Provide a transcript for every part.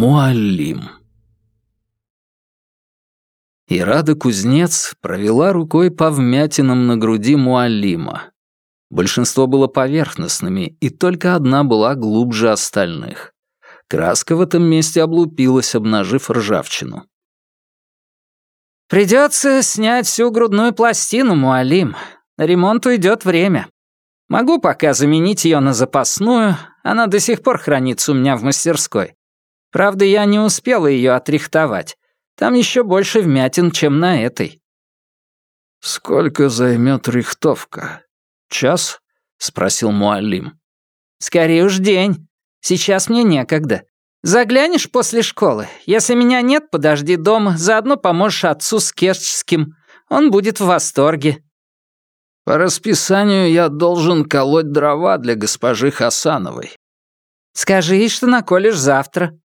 Муалим. Ирада Кузнец провела рукой по вмятинам на груди Муалима. Большинство было поверхностными, и только одна была глубже остальных. Краска в этом месте облупилась, обнажив ржавчину. «Придется снять всю грудную пластину, Муалим. На ремонт уйдет время. Могу пока заменить ее на запасную, она до сих пор хранится у меня в мастерской. Правда, я не успела ее отрихтовать. Там еще больше вмятин, чем на этой». «Сколько займет рихтовка? Час?» — спросил Муалим. «Скорее уж день. Сейчас мне некогда. Заглянешь после школы? Если меня нет, подожди дома, заодно поможешь отцу с Керчским. Он будет в восторге». «По расписанию я должен колоть дрова для госпожи Хасановой». «Скажи ей, что наколешь завтра».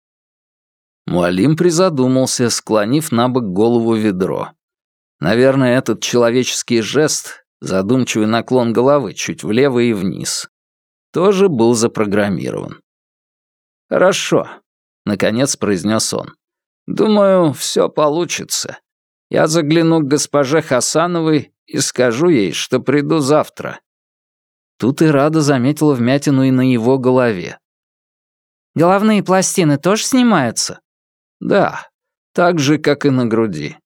Муалим призадумался, склонив на бок голову ведро. Наверное, этот человеческий жест, задумчивый наклон головы чуть влево и вниз, тоже был запрограммирован. «Хорошо», — наконец произнес он. «Думаю, все получится. Я загляну к госпоже Хасановой и скажу ей, что приду завтра». Тут и Рада заметила вмятину и на его голове. «Головные пластины тоже снимаются?» «Да, так же, как и на груди.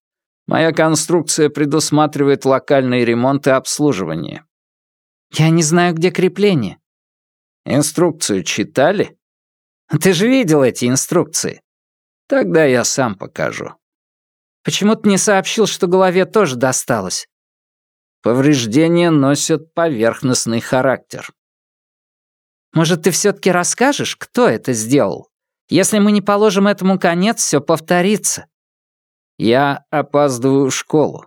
Моя конструкция предусматривает локальный ремонт и обслуживание». «Я не знаю, где крепление». «Инструкцию читали?» Ты же видел эти инструкции. Тогда я сам покажу. Почему ты не сообщил, что голове тоже досталось? Повреждения носят поверхностный характер. Может, ты все-таки расскажешь, кто это сделал? Если мы не положим этому конец, все повторится. Я опаздываю в школу.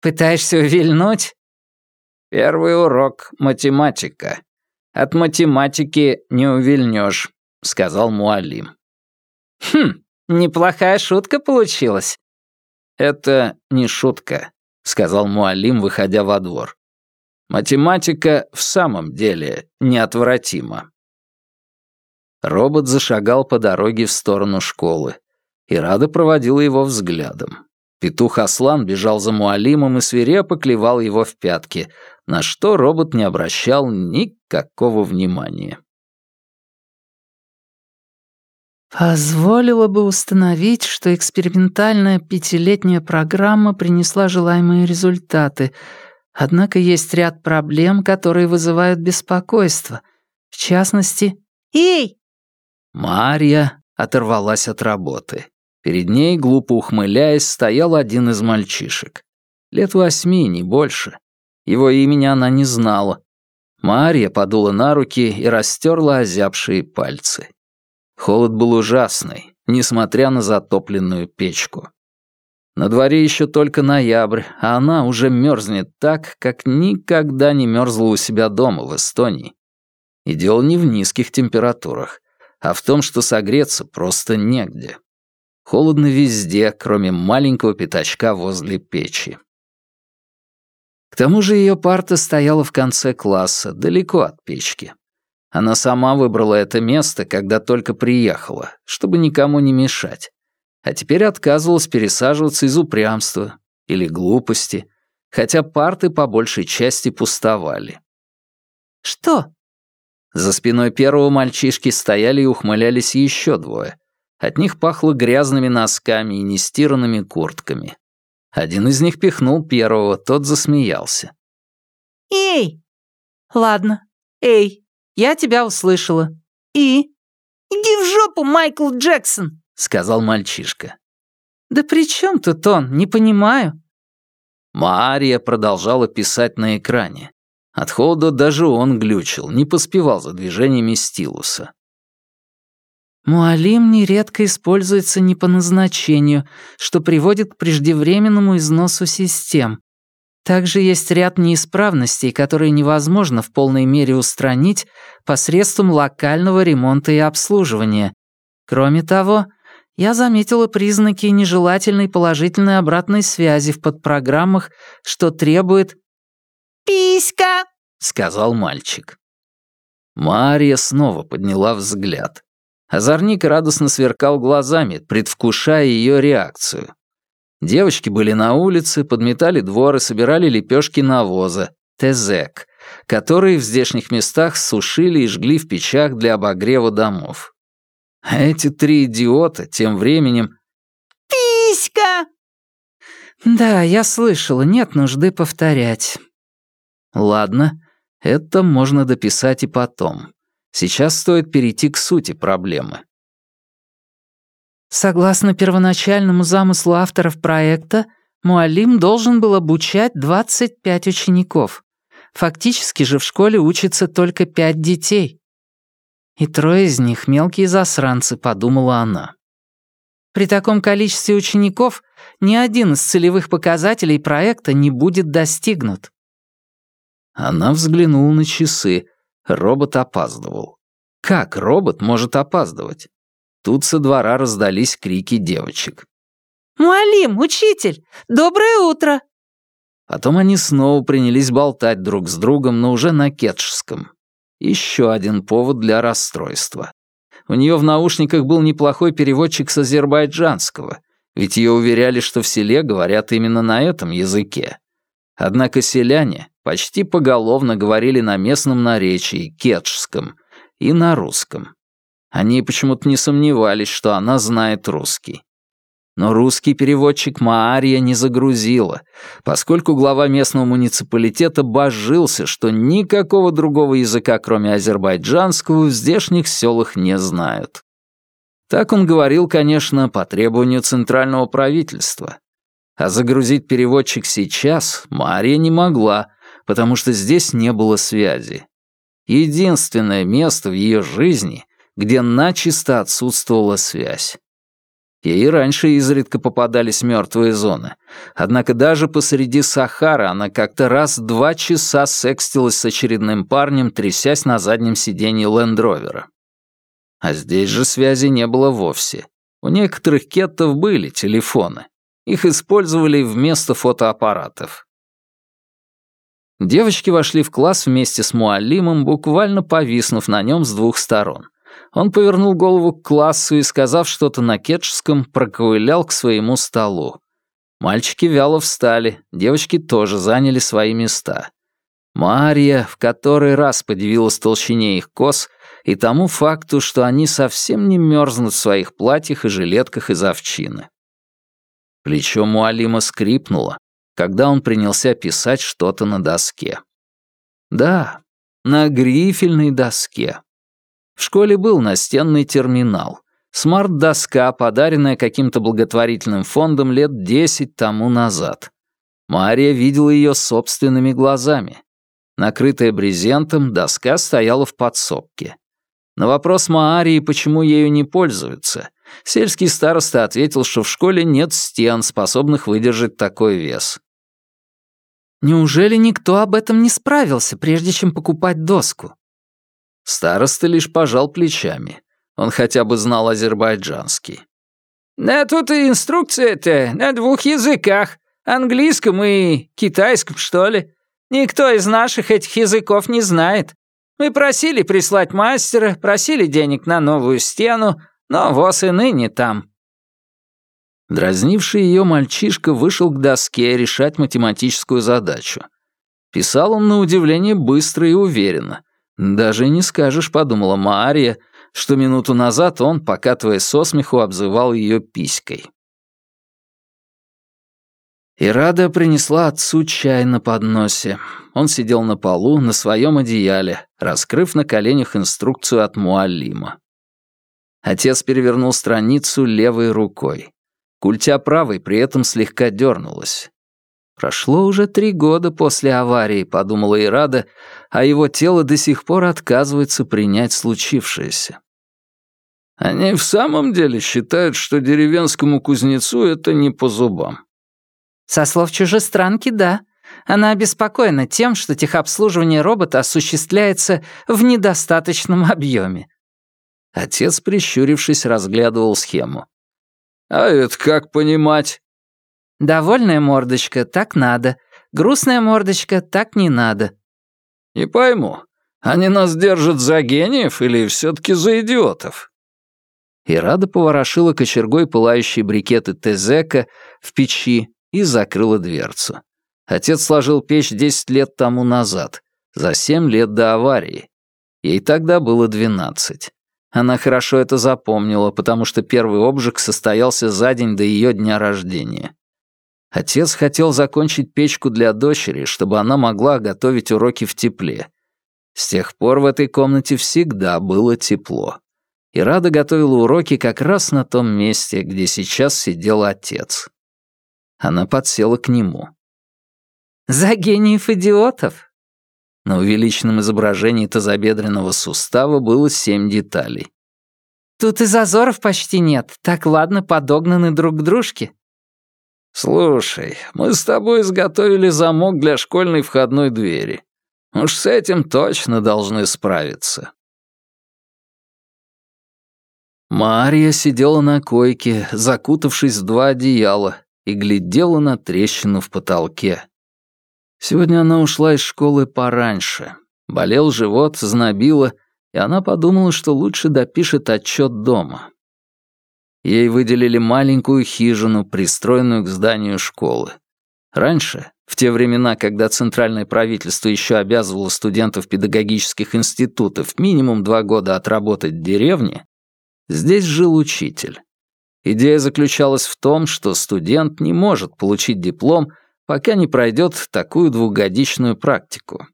Пытаешься увильнуть? Первый урок — математика. От математики не увильнешь. — сказал Муалим. «Хм, неплохая шутка получилась». «Это не шутка», — сказал Муалим, выходя во двор. «Математика в самом деле неотвратима». Робот зашагал по дороге в сторону школы, и Рада проводила его взглядом. Петух Аслан бежал за Муалимом и свирепо клевал его в пятки, на что робот не обращал никакого внимания. Позволило бы установить, что экспериментальная пятилетняя программа принесла желаемые результаты, однако есть ряд проблем, которые вызывают беспокойство. В частности... «Эй!» Марья оторвалась от работы. Перед ней, глупо ухмыляясь, стоял один из мальчишек. Лет восьми, не больше. Его имени она не знала. Марья подула на руки и растерла озябшие пальцы. Холод был ужасный, несмотря на затопленную печку. На дворе еще только ноябрь, а она уже мерзнет так, как никогда не мерзла у себя дома в Эстонии. И дело не в низких температурах, а в том, что согреться просто негде. Холодно везде, кроме маленького пятачка возле печи. К тому же ее парта стояла в конце класса, далеко от печки. Она сама выбрала это место, когда только приехала, чтобы никому не мешать. А теперь отказывалась пересаживаться из упрямства или глупости, хотя парты по большей части пустовали. «Что?» За спиной первого мальчишки стояли и ухмылялись еще двое. От них пахло грязными носками и нестиранными куртками. Один из них пихнул первого, тот засмеялся. «Эй!» «Ладно, эй!» Я тебя услышала. И? Иди в жопу, Майкл Джексон, сказал мальчишка. Да при чем тут он? Не понимаю. Мария продолжала писать на экране. От холода даже он глючил, не поспевал за движениями стилуса. Муалим нередко используется не по назначению, что приводит к преждевременному износу систем. Также есть ряд неисправностей, которые невозможно в полной мере устранить посредством локального ремонта и обслуживания. Кроме того, я заметила признаки нежелательной положительной обратной связи в подпрограммах, что требует «Писька!» — сказал мальчик. Мария снова подняла взгляд. Озорник радостно сверкал глазами, предвкушая ее реакцию. Девочки были на улице, подметали двор и собирали лепешки навоза, тезек, которые в здешних местах сушили и жгли в печах для обогрева домов. А эти три идиота тем временем... «Писька!» «Да, я слышала, нет нужды повторять». «Ладно, это можно дописать и потом. Сейчас стоит перейти к сути проблемы. Согласно первоначальному замыслу авторов проекта, Муалим должен был обучать 25 учеников. Фактически же в школе учится только пять детей. И трое из них — мелкие засранцы, подумала она. При таком количестве учеников ни один из целевых показателей проекта не будет достигнут. Она взглянула на часы. Робот опаздывал. Как робот может опаздывать? Тут со двора раздались крики девочек. «Муалим, учитель, доброе утро!» Потом они снова принялись болтать друг с другом, но уже на кетчском. Еще один повод для расстройства. У нее в наушниках был неплохой переводчик с азербайджанского, ведь ее уверяли, что в селе говорят именно на этом языке. Однако селяне почти поголовно говорили на местном наречии, кетчском, и на русском. Они почему-то не сомневались, что она знает русский. Но русский переводчик Маария не загрузила, поскольку глава местного муниципалитета божился, что никакого другого языка, кроме азербайджанского, в здешних селах не знают. Так он говорил, конечно, по требованию центрального правительства. А загрузить переводчик сейчас Мария не могла, потому что здесь не было связи. Единственное место в ее жизни, где начисто отсутствовала связь. Ей раньше изредка попадались мертвые зоны. Однако даже посреди Сахары она как-то раз два часа секстилась с очередным парнем, трясясь на заднем сиденье лендровера. А здесь же связи не было вовсе. У некоторых кеттов были телефоны. Их использовали вместо фотоаппаратов. Девочки вошли в класс вместе с Муалимом, буквально повиснув на нем с двух сторон. Он повернул голову к классу и, сказав что-то на кетчском, проковылял к своему столу. Мальчики вяло встали, девочки тоже заняли свои места. Мария в который раз подивилась толщине их кос и тому факту, что они совсем не мерзнут в своих платьях и жилетках из овчины. Плечо Муалима скрипнуло, когда он принялся писать что-то на доске. Да, на грифельной доске. В школе был настенный терминал. Смарт-доска, подаренная каким-то благотворительным фондом лет десять тому назад. Мария видела ее собственными глазами. Накрытая брезентом, доска стояла в подсобке. На вопрос Маарии, почему ею не пользуются, сельский староста ответил, что в школе нет стен, способных выдержать такой вес. «Неужели никто об этом не справился, прежде чем покупать доску?» Староста лишь пожал плечами. Он хотя бы знал азербайджанский. «Да тут и инструкция-то на двух языках, английском и китайском, что ли. Никто из наших этих языков не знает. Мы просили прислать мастера, просили денег на новую стену, но воз и ныне там». Дразнивший ее мальчишка вышел к доске решать математическую задачу. Писал он на удивление быстро и уверенно — даже не скажешь, подумала Мария, что минуту назад он, покатываясь со смеху, обзывал ее писькой. Ирада принесла отцу чай на подносе. Он сидел на полу, на своем одеяле, раскрыв на коленях инструкцию от Муалима. Отец перевернул страницу левой рукой. Культя правой при этом слегка дернулась. Прошло уже три года после аварии, подумала Ирада, а его тело до сих пор отказывается принять случившееся. Они в самом деле считают, что деревенскому кузнецу это не по зубам. Со слов чужестранки, да. Она обеспокоена тем, что техобслуживание робота осуществляется в недостаточном объеме. Отец, прищурившись, разглядывал схему. «А это как понимать?» Довольная мордочка, так надо. Грустная мордочка, так не надо. Не пойму, они нас держат за гениев или все таки за идиотов? И Рада поворошила кочергой пылающие брикеты Тезека в печи и закрыла дверцу. Отец сложил печь десять лет тому назад, за семь лет до аварии. Ей тогда было двенадцать. Она хорошо это запомнила, потому что первый обжиг состоялся за день до ее дня рождения. Отец хотел закончить печку для дочери, чтобы она могла готовить уроки в тепле. С тех пор в этой комнате всегда было тепло. И Рада готовила уроки как раз на том месте, где сейчас сидел отец. Она подсела к нему. «За гениев-идиотов?» На увеличенном изображении тазобедренного сустава было семь деталей. «Тут и зазоров почти нет, так ладно подогнаны друг к дружке». «Слушай, мы с тобой изготовили замок для школьной входной двери. Уж с этим точно должны справиться». Мария сидела на койке, закутавшись в два одеяла, и глядела на трещину в потолке. Сегодня она ушла из школы пораньше. Болел живот, знобило, и она подумала, что лучше допишет отчет дома. Ей выделили маленькую хижину, пристроенную к зданию школы. Раньше, в те времена, когда центральное правительство еще обязывало студентов педагогических институтов минимум два года отработать в деревне, здесь жил учитель. Идея заключалась в том, что студент не может получить диплом, пока не пройдет такую двухгодичную практику.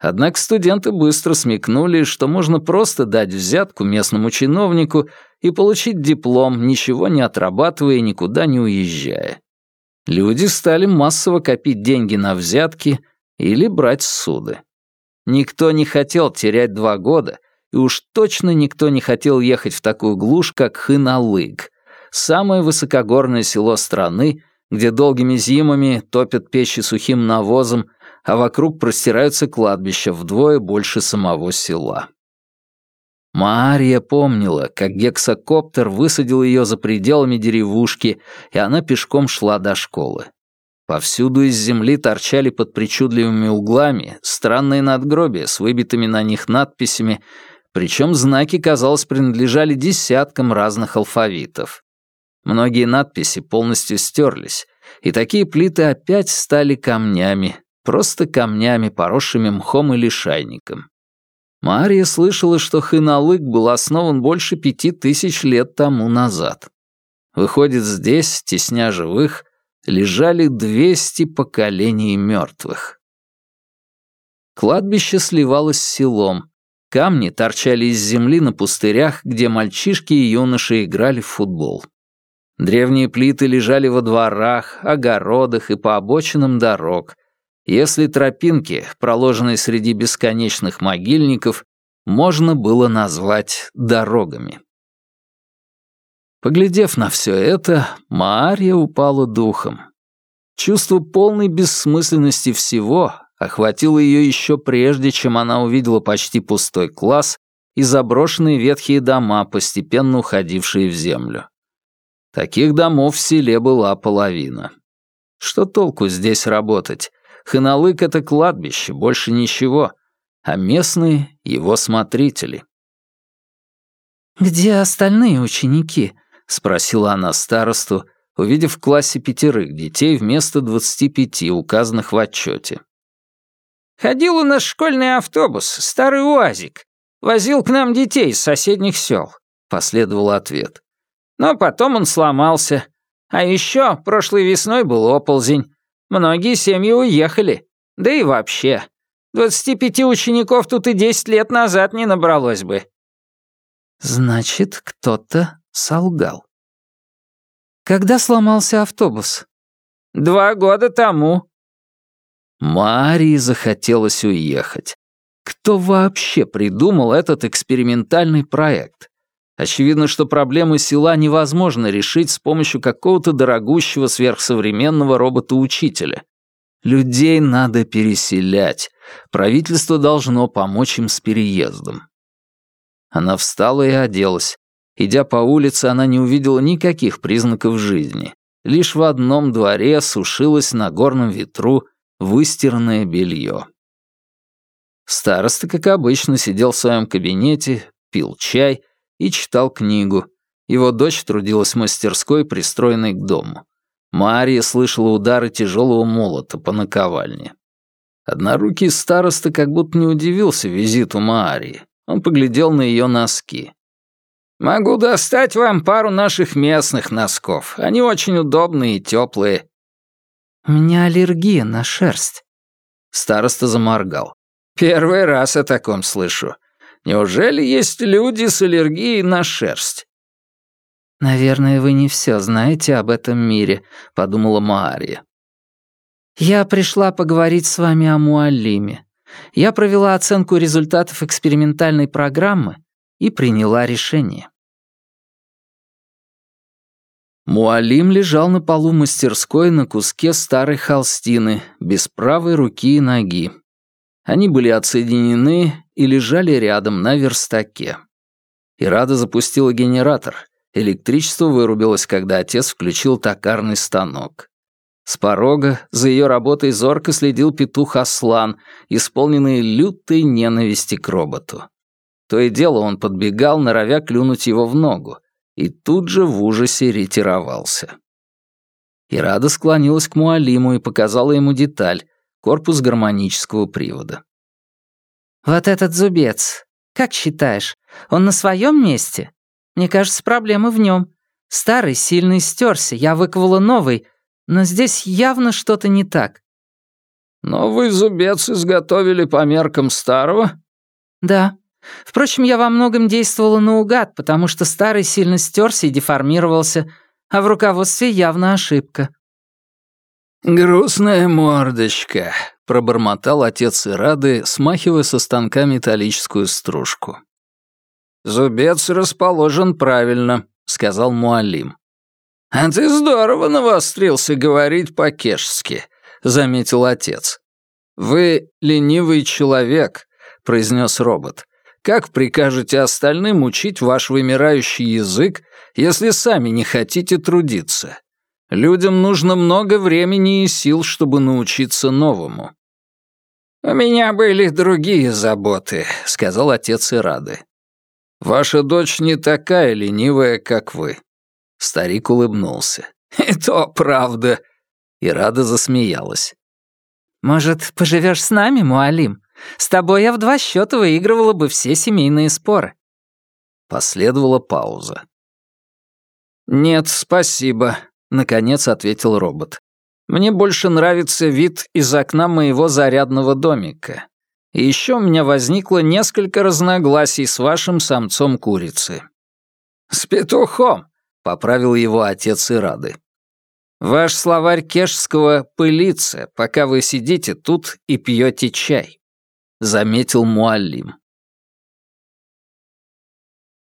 Однако студенты быстро смекнули, что можно просто дать взятку местному чиновнику и получить диплом, ничего не отрабатывая и никуда не уезжая. Люди стали массово копить деньги на взятки или брать суды. Никто не хотел терять два года, и уж точно никто не хотел ехать в такую глушь, как Хыналык, самое высокогорное село страны, где долгими зимами топят печи сухим навозом, а вокруг простираются кладбища вдвое больше самого села. Мария помнила, как гексакоптер высадил ее за пределами деревушки, и она пешком шла до школы. Повсюду из земли торчали под причудливыми углами странные надгробия с выбитыми на них надписями, причем знаки, казалось, принадлежали десяткам разных алфавитов. Многие надписи полностью стерлись, и такие плиты опять стали камнями, просто камнями, поросшими мхом или шайником. Мария слышала, что Хыналык был основан больше пяти тысяч лет тому назад. Выходит, здесь, тесня живых, лежали двести поколений мертвых. Кладбище сливалось с селом. Камни торчали из земли на пустырях, где мальчишки и юноши играли в футбол. Древние плиты лежали во дворах, огородах и по обочинам дорог. Если тропинки, проложенные среди бесконечных могильников, можно было назвать дорогами. Поглядев на все это, Мария упала духом. Чувство полной бессмысленности всего охватило ее еще прежде, чем она увидела почти пустой класс и заброшенные ветхие дома, постепенно уходившие в землю. Таких домов в селе была половина. Что толку здесь работать? Ханалык — это кладбище, больше ничего, а местные — его смотрители. «Где остальные ученики?» — спросила она старосту, увидев в классе пятерых детей вместо двадцати пяти, указанных в отчете. «Ходил у нас школьный автобус, старый УАЗик. Возил к нам детей из соседних сел», — последовал ответ. Но потом он сломался. А еще прошлой весной был оползень. Многие семьи уехали. Да и вообще. 25 учеников тут и 10 лет назад не набралось бы. Значит, кто-то солгал. Когда сломался автобус? Два года тому. Марии захотелось уехать. Кто вообще придумал этот экспериментальный проект? Очевидно, что проблемы села невозможно решить с помощью какого-то дорогущего сверхсовременного робота-учителя. Людей надо переселять. Правительство должно помочь им с переездом. Она встала и оделась. Идя по улице, она не увидела никаких признаков жизни. Лишь в одном дворе сушилось на горном ветру выстиранное белье. Староста, как обычно, сидел в своем кабинете, пил чай и читал книгу. Его дочь трудилась в мастерской, пристроенной к дому. Мария слышала удары тяжелого молота по наковальне. Однорукий староста как будто не удивился визиту Марии. Он поглядел на ее носки. «Могу достать вам пару наших местных носков. Они очень удобные и теплые». «У меня аллергия на шерсть». Староста заморгал. «Первый раз о таком слышу. Неужели есть люди с аллергией на шерсть?» «Наверное, вы не все знаете об этом мире», — подумала Маария. «Я пришла поговорить с вами о Муалиме. Я провела оценку результатов экспериментальной программы и приняла решение. Муалим лежал на полу мастерской на куске старой холстины, без правой руки и ноги. Они были отсоединены и лежали рядом на верстаке. Ирада запустила генератор. Электричество вырубилось, когда отец включил токарный станок. С порога за ее работой зорко следил петух Аслан, исполненный лютой ненависти к роботу. То и дело он подбегал, норовя клюнуть его в ногу, и тут же в ужасе ретировался. Ирада склонилась к Муалиму и показала ему деталь — корпус гармонического привода. «Вот этот зубец. Как считаешь, он на своем месте? Мне кажется, проблема в нем. Старый сильно стерся, я выковала новый, но здесь явно что-то не так». «Новый зубец изготовили по меркам старого?» «Да. Впрочем, я во многом действовала наугад, потому что старый сильно стерся и деформировался, а в руководстве явно ошибка». «Грустная мордочка», — пробормотал отец Ирады, смахивая со станка металлическую стружку. «Зубец расположен правильно», — сказал Муалим. «А ты здорово навострился говорить по-кешски», — заметил отец. «Вы ленивый человек», — произнес робот. Как прикажете остальным учить ваш вымирающий язык, если сами не хотите трудиться? Людям нужно много времени и сил, чтобы научиться новому». «У меня были другие заботы», — сказал отец Ирады. «Ваша дочь не такая ленивая, как вы». Старик улыбнулся. «И то правда». Ирада засмеялась. «Может, поживешь с нами, Муалим? С тобой я в два счета выигрывала бы все семейные споры». Последовала пауза. «Нет, спасибо», — наконец ответил робот. «Мне больше нравится вид из окна моего зарядного домика. И еще у меня возникло несколько разногласий с вашим самцом курицы». «С петухом», — поправил его отец Ирады. «Ваш словарь кешского пылится, пока вы сидите тут и пьете чай». — заметил Муаллим.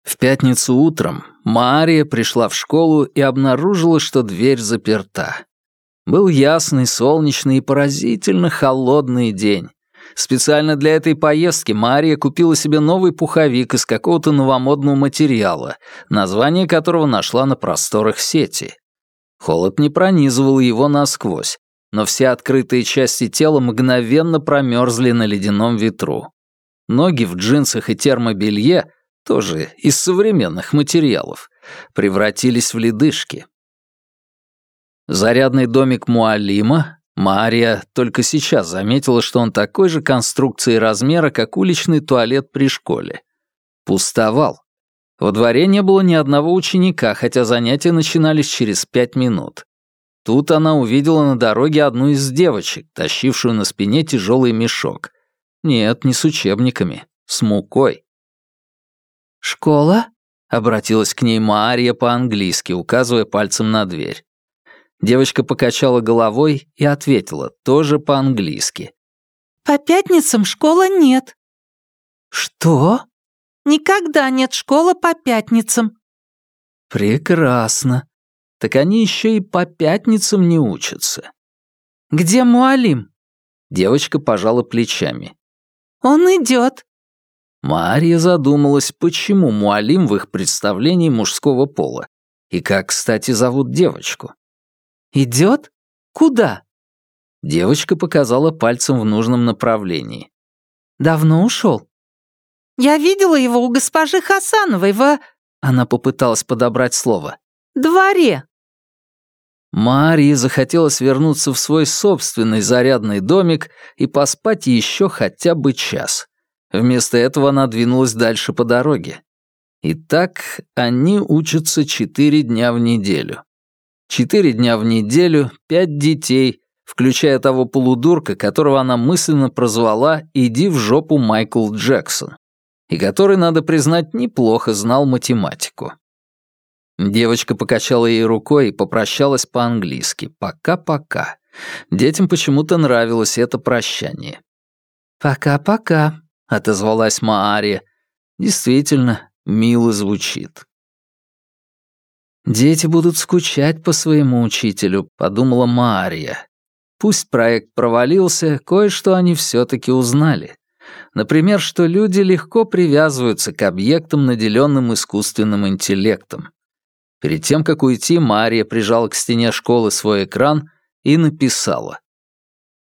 В пятницу утром Мария пришла в школу и обнаружила, что дверь заперта. Был ясный, солнечный и поразительно холодный день. Специально для этой поездки Мария купила себе новый пуховик из какого-то новомодного материала, название которого нашла на просторах сети. Холод не пронизывал его насквозь, но все открытые части тела мгновенно промерзли на ледяном ветру. Ноги в джинсах и термобелье, тоже из современных материалов, превратились в ледышки. Зарядный домик Муалима, Мария только сейчас заметила, что он такой же конструкции и размера, как уличный туалет при школе. Пустовал. Во дворе не было ни одного ученика, хотя занятия начинались через пять минут. Тут она увидела на дороге одну из девочек, тащившую на спине тяжелый мешок. Нет, не с учебниками, с мукой. «Школа?» — обратилась к ней Маария по-английски, указывая пальцем на дверь. Девочка покачала головой и ответила, тоже по-английски. «По пятницам школа нет». «Что?» «Никогда нет школы по пятницам». «Прекрасно так они еще и по пятницам не учатся. «Где Муалим?» Девочка пожала плечами. «Он идет». Мария задумалась, почему Муалим в их представлении мужского пола. И как, кстати, зовут девочку. «Идет? Куда?» Девочка показала пальцем в нужном направлении. «Давно ушел?» «Я видела его у госпожи Хасановой в...» Она попыталась подобрать слово. «Дворе». Марии захотелось вернуться в свой собственный зарядный домик и поспать еще хотя бы час. Вместо этого она двинулась дальше по дороге. Итак, они учатся четыре дня в неделю. Четыре дня в неделю, пять детей, включая того полудурка, которого она мысленно прозвала «Иди в жопу, Майкл Джексон», и который, надо признать, неплохо знал математику. Девочка покачала ей рукой и попрощалась по-английски. «Пока-пока». Детям почему-то нравилось это прощание. «Пока-пока», — отозвалась Маария. Действительно, мило звучит. «Дети будут скучать по своему учителю», — подумала Мария. Пусть проект провалился, кое-что они все-таки узнали. Например, что люди легко привязываются к объектам, наделенным искусственным интеллектом. Перед тем, как уйти, Мария прижала к стене школы свой экран и написала.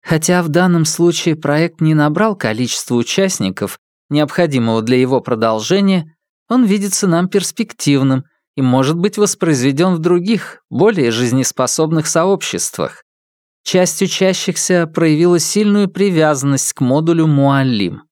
Хотя в данном случае проект не набрал количество участников, необходимого для его продолжения, он видится нам перспективным и может быть воспроизведен в других, более жизнеспособных сообществах. Часть учащихся проявила сильную привязанность к модулю Муалим.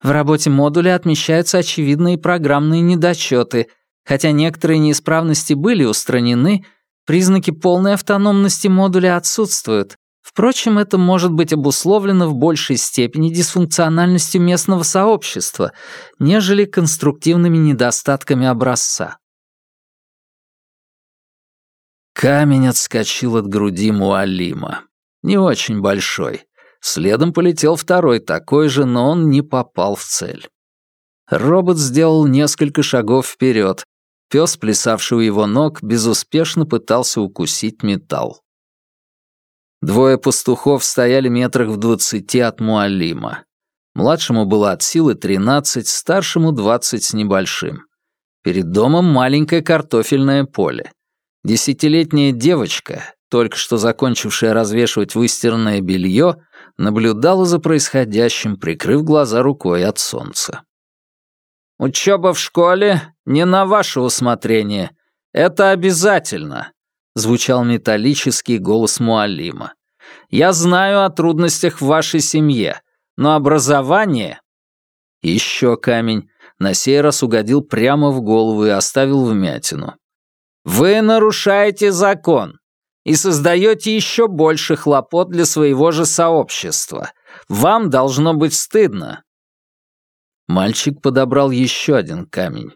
В работе модуля отмечаются очевидные программные недочеты, хотя некоторые неисправности были устранены, признаки полной автономности модуля отсутствуют. Впрочем, это может быть обусловлено в большей степени дисфункциональностью местного сообщества, нежели конструктивными недостатками образца. Камень отскочил от груди Муалима. Не очень большой. Следом полетел второй такой же, но он не попал в цель. Робот сделал несколько шагов вперед. Пес, плясавший у его ног, безуспешно пытался укусить металл. Двое пастухов стояли метрах в двадцати от Муалима. Младшему было от силы тринадцать, старшему двадцать с небольшим. Перед домом маленькое картофельное поле. Десятилетняя девочка, только что закончившая развешивать выстиранное белье, наблюдала за происходящим, прикрыв глаза рукой от солнца. «Учеба в школе не на ваше усмотрение. Это обязательно», — звучал металлический голос Муалима. «Я знаю о трудностях в вашей семье, но образование...» Еще камень на сей раз угодил прямо в голову и оставил вмятину. Вы нарушаете закон и создаете еще больше хлопот для своего же сообщества. Вам должно быть стыдно». Мальчик подобрал еще один камень.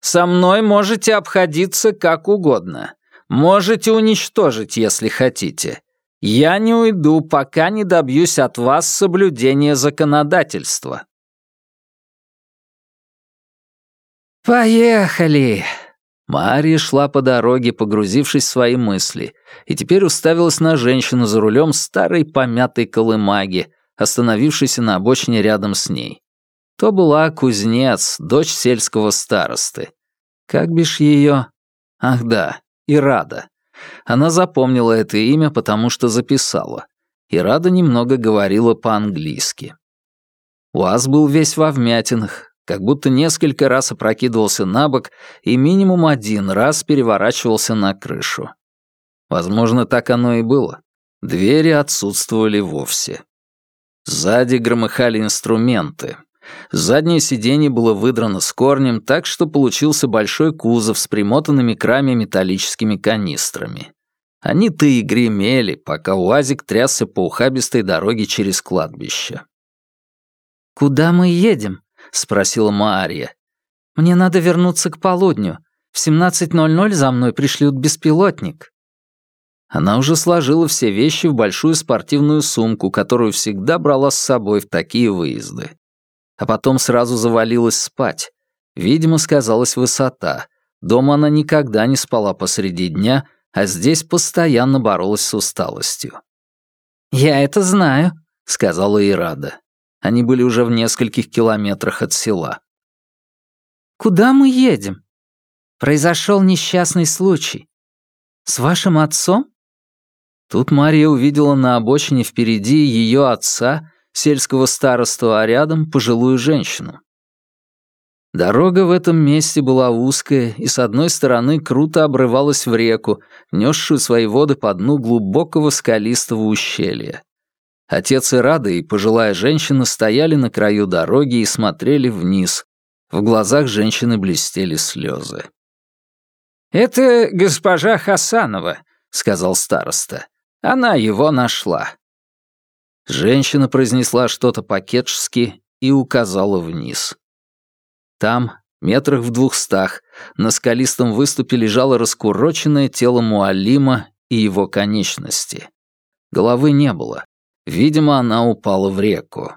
«Со мной можете обходиться как угодно. Можете уничтожить, если хотите. Я не уйду, пока не добьюсь от вас соблюдения законодательства». «Поехали!» Мария шла по дороге, погрузившись в свои мысли, и теперь уставилась на женщину за рулем старой помятой колымаги, остановившейся на обочине рядом с ней. То была кузнец, дочь сельского старосты. Как бишь ее? Ах да, Ирада. Она запомнила это имя, потому что записала. Ирада немного говорила по-английски. УАЗ был весь во вмятинах, как будто несколько раз опрокидывался на бок и минимум один раз переворачивался на крышу. Возможно, так оно и было. Двери отсутствовали вовсе. Сзади громыхали инструменты. Заднее сиденье было выдрано с корнем, так что получился большой кузов с примотанными к раме металлическими канистрами. Они-то и гремели, пока УАЗик трясся по ухабистой дороге через кладбище. «Куда мы едем?» — спросила Маария. «Мне надо вернуться к полудню. В 17.00 за мной пришлют беспилотник». Она уже сложила все вещи в большую спортивную сумку, которую всегда брала с собой в такие выезды. А потом сразу завалилась спать. Видимо, сказалась высота. Дома она никогда не спала посреди дня, а здесь постоянно боролась с усталостью. «Я это знаю», — сказала Ирада. Они были уже в нескольких километрах от села. «Куда мы едем?» «Произошел несчастный случай. С вашим отцом?» Тут Мария увидела на обочине впереди ее отца, сельского старосту, а рядом пожилую женщину. Дорога в этом месте была узкая и с одной стороны круто обрывалась в реку, несшую свои воды по дну глубокого скалистого ущелья. Отец Ирада и пожилая женщина стояли на краю дороги и смотрели вниз. В глазах женщины блестели слезы. «Это госпожа Хасанова», — сказал староста. «Она его нашла». Женщина произнесла что-то по-кетчски и указала вниз. Там, метрах в двухстах, на скалистом выступе лежало раскуроченное тело Муалима и его конечности. Головы не было. Видимо, она упала в реку.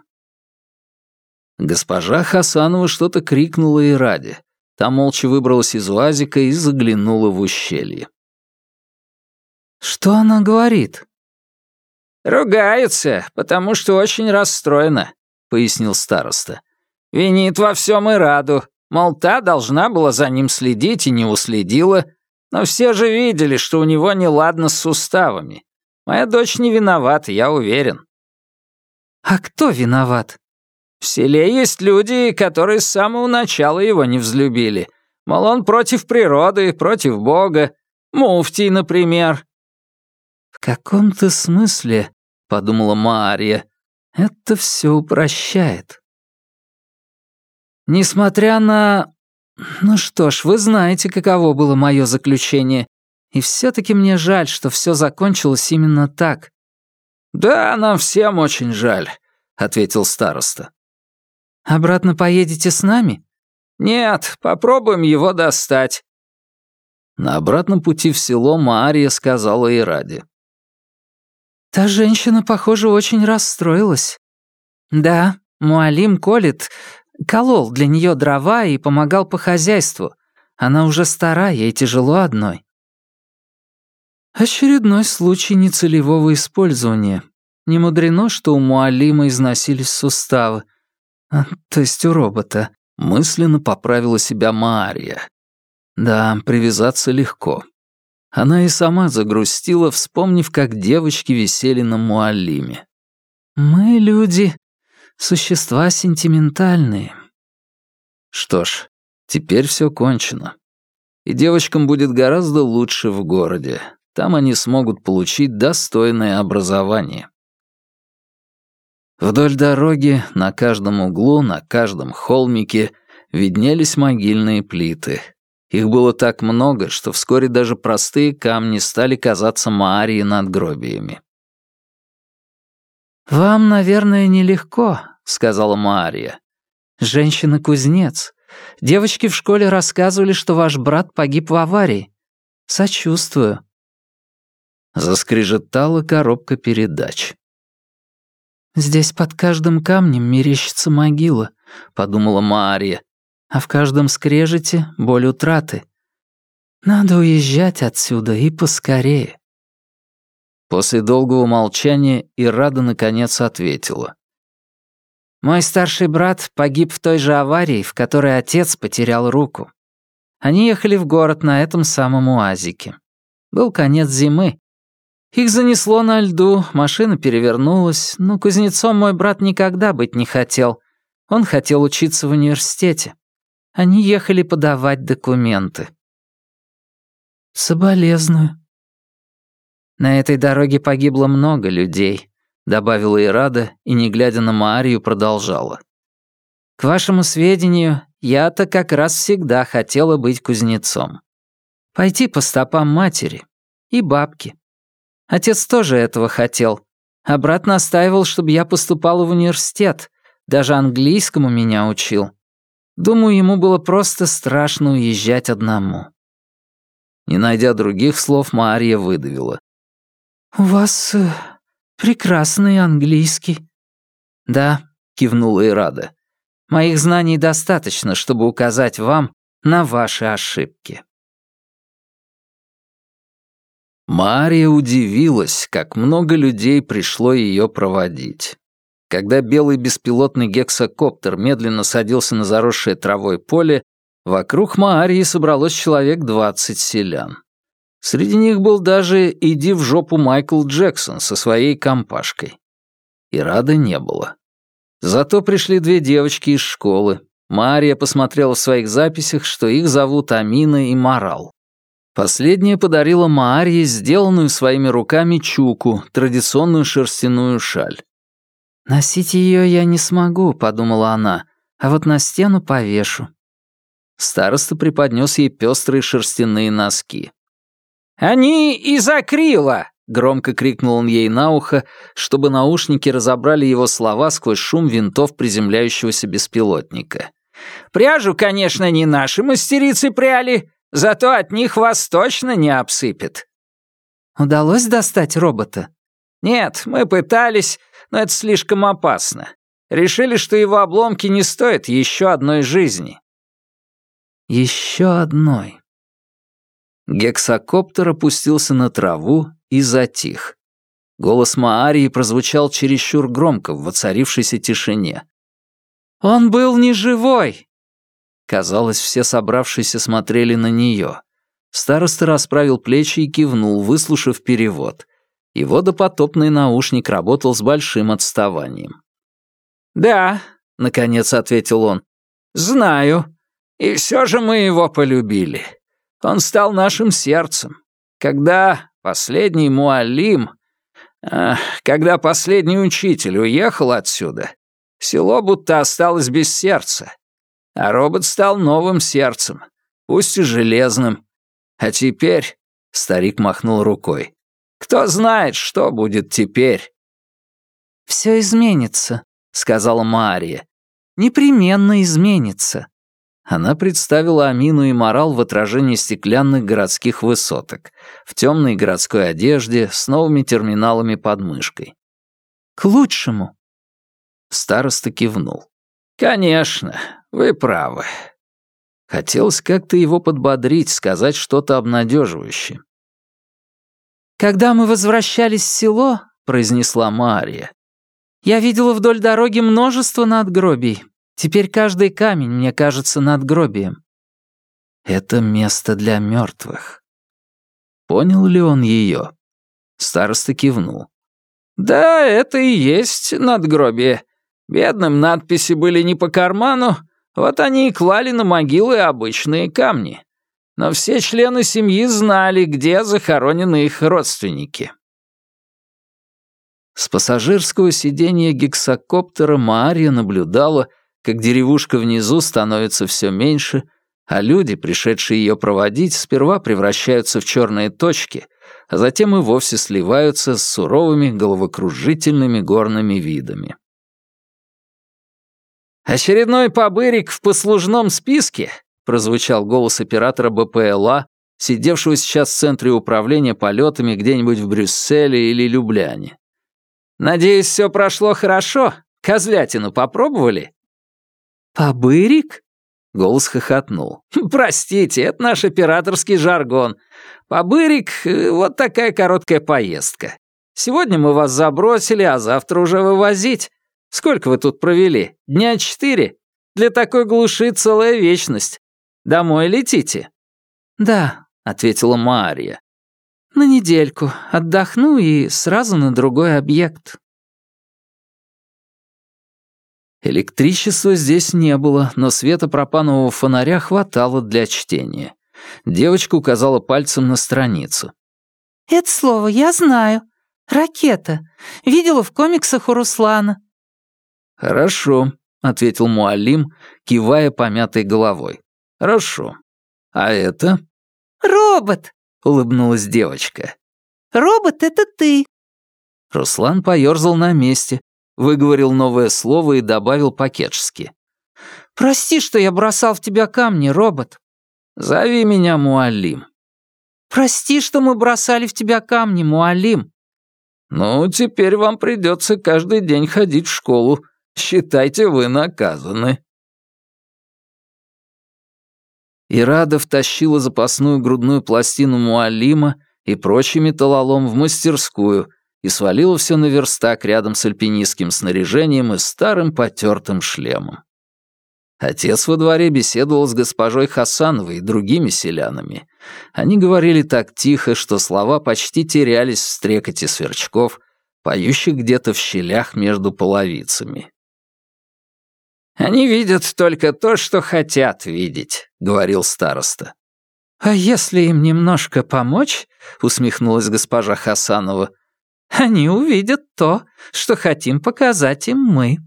Госпожа Хасанова что-то крикнула и ради. Та молча выбралась из уазика и заглянула в ущелье. «Что она говорит?» «Ругается, потому что очень расстроена», — пояснил староста. «Винит во всем и раду. Мол, та должна была за ним следить и не уследила. Но все же видели, что у него неладно с суставами. Моя дочь не виновата, я уверен». «А кто виноват?» «В селе есть люди, которые с самого начала его не взлюбили. Мол, он против природы, против Бога. Муфтий, например». «В каком-то смысле, — подумала Мария, — это все упрощает». Несмотря на... Ну что ж, вы знаете, каково было мое заключение. И все-таки мне жаль, что все закончилось именно так. «Да, нам всем очень жаль», — ответил староста. «Обратно поедете с нами?» «Нет, попробуем его достать». На обратном пути в село Мария сказала Ираде. «Та женщина, похоже, очень расстроилась. Да, Муалим колет, колол для нее дрова и помогал по хозяйству. Она уже стара, ей тяжело одной. Очередной случай нецелевого использования. Не мудрено, что у Муалима износились суставы. А, то есть у робота. Мысленно поправила себя Мария. Да, привязаться легко. Она и сама загрустила, вспомнив, как девочки висели на Муалиме. «Мы, люди, существа сентиментальные». Что ж, теперь все кончено. И девочкам будет гораздо лучше в городе. Там они смогут получить достойное образование. Вдоль дороги, на каждом углу, на каждом холмике виднелись могильные плиты. Их было так много, что вскоре даже простые камни стали казаться Маарии надгробиями. «Вам, наверное, нелегко», — сказала Маария. «Женщина-кузнец. Девочки в школе рассказывали, что ваш брат погиб в аварии. Сочувствую. Заскрежетала коробка передач. «Здесь под каждым камнем мерещится могила», — подумала Мария. «А в каждом скрежете — боль утраты. Надо уезжать отсюда и поскорее». После долгого молчания Ирада наконец ответила. «Мой старший брат погиб в той же аварии, в которой отец потерял руку. Они ехали в город на этом самом УАЗике. Был конец зимы, их занесло на льду, машина перевернулась, но кузнецом мой брат никогда быть не хотел. Он хотел учиться в университете. Они ехали подавать документы. «Соболезную». «На этой дороге погибло много людей», — добавила Ирада и, не глядя на Маарию, продолжала. «К вашему сведению, я-то как раз всегда хотела быть кузнецом. Пойти по стопам матери и бабки. Отец тоже этого хотел. А брат настаивал, чтобы я поступала в университет. Даже английскому меня учил. Думаю, ему было просто страшно уезжать одному. Не найдя других слов, Мария выдавила. «У вас э, прекрасный английский». «Да», — кивнула Ирада. «Моих знаний достаточно, чтобы указать вам на ваши ошибки». Мария удивилась, как много людей пришло ее проводить. Когда белый беспилотный гексакоптер медленно садился на заросшее травой поле, вокруг Маарии собралось человек двадцать селян. Среди них был даже «иди в жопу Майкл Джексон» со своей компашкой. И рада не было. Зато пришли две девочки из школы, Мария посмотрела в своих записях, что их зовут Амина и Марал. Последняя подарила Маарье сделанную своими руками чуку, традиционную шерстяную шаль. «Носить ее я не смогу», — подумала она, «а вот на стену повешу». Староста преподнес ей пестрые шерстяные носки. «Они из акрила!» — громко крикнул он ей на ухо, чтобы наушники разобрали его слова сквозь шум винтов приземляющегося беспилотника. «Пряжу, конечно, не наши мастерицы пряли, зато от них вас точно не обсыпет». «Удалось достать робота?» «Нет, мы пытались, но это слишком опасно. Решили, что его обломки не стоят еще одной жизни». «Еще одной». Гексакоптер опустился на траву и затих. Голос Маарии прозвучал чересчур громко в воцарившейся тишине. «Он был не живой!» Казалось, все собравшиеся смотрели на нее. Староста расправил плечи и кивнул, выслушав перевод. Его допотопный наушник работал с большим отставанием. «Да», — наконец ответил он, — «знаю. И все же мы его полюбили. Он стал нашим сердцем. Когда последний муалим, э, когда последний учитель уехал отсюда, село будто осталось без сердца. А робот стал новым сердцем, пусть и железным. А теперь...» — старик махнул рукой. «Кто знает, что будет теперь?» «Все изменится», — сказала Мария. «Непременно изменится». Она представила Амину и Морал в отражении стеклянных городских высоток, в темной городской одежде, с новыми терминалами под мышкой. «К лучшему». Староста кивнул. «Конечно, вы правы». Хотелось как-то его подбодрить, сказать что-то обнадеживающее. «Когда мы возвращались в село», — произнесла Мария, «я видела вдоль дороги множество надгробий, Теперь каждый камень мне кажется надгробием. Это место для мертвых. Понял ли он ее? Староста кивнул. Да, это и есть надгробие. Бедным надписи были не по карману, вот они и клали на могилы обычные камни. Но все члены семьи знали, где захоронены их родственники. С пассажирского сиденья гексакоптера Мария наблюдала, как деревушка внизу становится все меньше, а люди, пришедшие ее проводить, сперва превращаются в черные точки, а затем и вовсе сливаются с суровыми головокружительными горными видами. «Очередной побырик в послужном списке», — прозвучал голос оператора БПЛА, сидевшего сейчас в центре управления полетами где-нибудь в Брюсселе или Любляне. «Надеюсь, все прошло хорошо? Козлятину попробовали?» «Побырик?» — голос хохотнул. «Простите, это наш операторский жаргон. Побырик вот такая короткая поездка. Сегодня мы вас забросили, а завтра уже вывозить. Сколько вы тут провели? Дня четыре? Для такой глуши целая вечность. Домой летите?» «Да», — ответила Мария. «На недельку. Отдохну и сразу на другой объект». Электричества здесь не было, но света пропанового фонаря хватало для чтения. Девочка указала пальцем на страницу. «Это слово я знаю. Ракета. Видела в комиксах у Руслана». «Хорошо», — ответил Муалим, кивая помятой головой. «Хорошо. А это?» «Робот», — улыбнулась девочка. «Робот — это ты». Руслан поёрзал на месте, выговорил новое слово и добавил по-кечески. «Прости, что я бросал в тебя камни, робот». «Зови меня Муалим». «Прости, что мы бросали в тебя камни, Муалим». «Ну, теперь вам придется каждый день ходить в школу. Считайте, вы наказаны». Ирада втащила запасную грудную пластину Муалима и прочий металлолом в мастерскую — и свалила все на верстак рядом с альпинистским снаряжением и старым потертым шлемом. Отец во дворе беседовал с госпожой Хасановой и другими селянами. Они говорили так тихо, что слова почти терялись в стрекоте сверчков, поющих где-то в щелях между половицами. «Они видят только то, что хотят видеть», — говорил староста. «А если им немножко помочь?» — усмехнулась госпожа Хасанова. «Они увидят то, что хотим показать им мы».